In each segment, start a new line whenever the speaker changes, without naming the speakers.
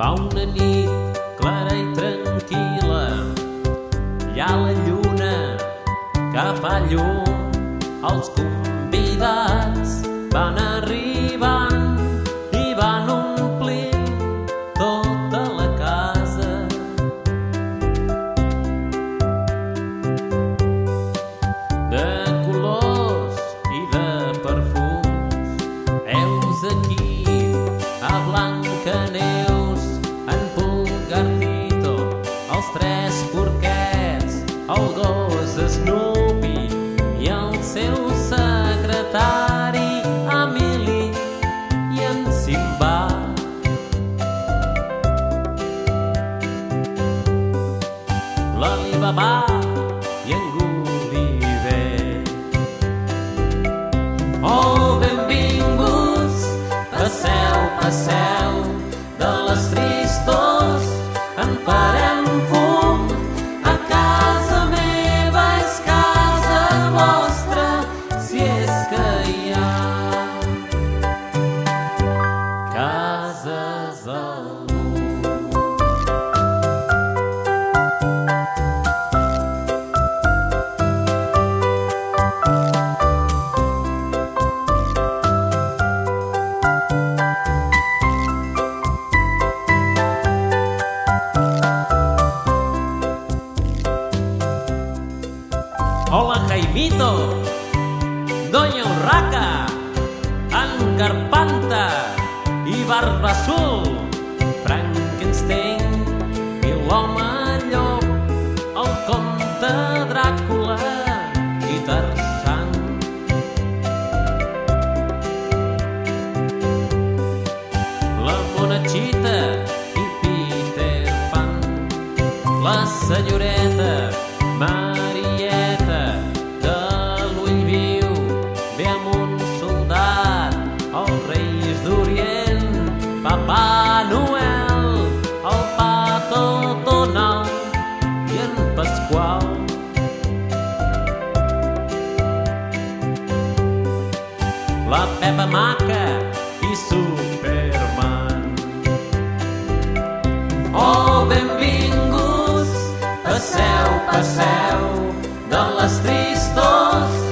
Fa una nit clara i tranquil·la, hi ha la lluna que fa llum. Els convidats van arribant tres porquets, el gos Snoopy i el seu secretari Emili i en Simba. L'Alibaba i en Gulliver. Oh, benvinguts, passeu, passeu, Hola Jaimito, Doña Urraca, en Carpanta i Barba Azul, Frankenstein i l'home llop, el comte Dràcula i Tarzan. La monachita i Peter Pan, la senyoreta Papà Noel el Pato Donald i en Pasqual la Pepa Maca i Superman Oh, benvinguts, passeu, passeu, de les tristors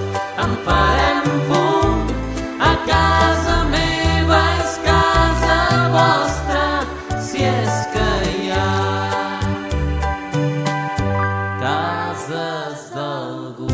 cases d'algú.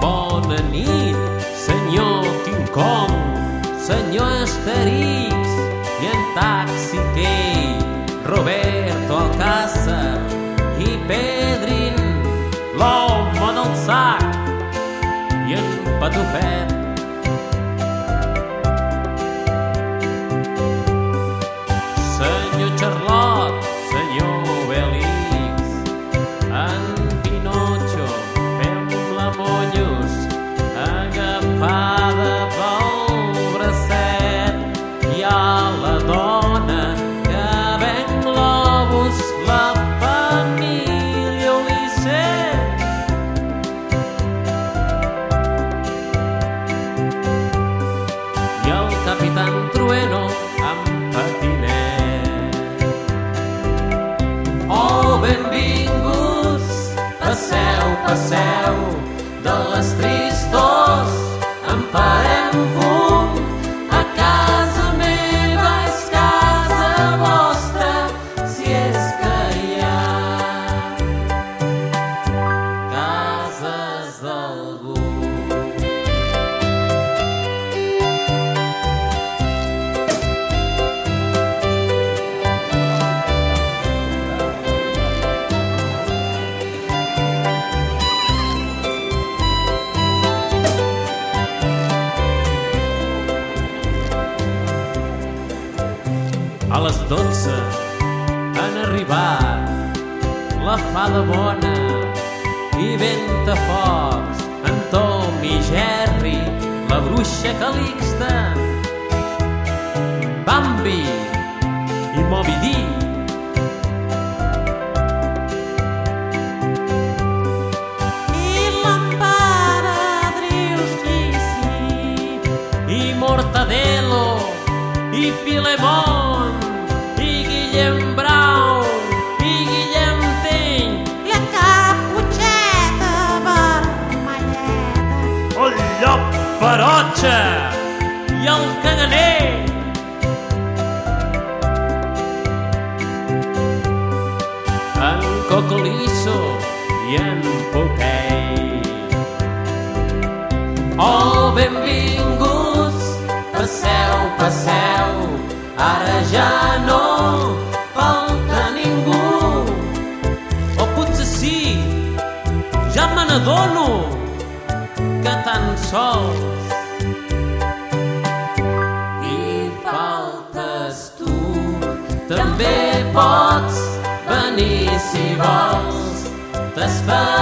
Bona nit, senyor King Kong, senyor Asterix i en Taxi Key, Roberto Alcázar i Pedrin, l'home del sac i en Patufet. Passeu, passeu, de les tristors en farem les dotze han arribat. La fada bona i Ventafocs, en Tom i Jerry, la bruixa Calixta, Bambi i Moby Dick. Caganer. En Cocolisso i en Popeye. Oh, benvinguts, passeu, passeu, ara ja no falta ningú. O potser sí, ja me n'adono que tan sols També pots venir si vols, t'esperem,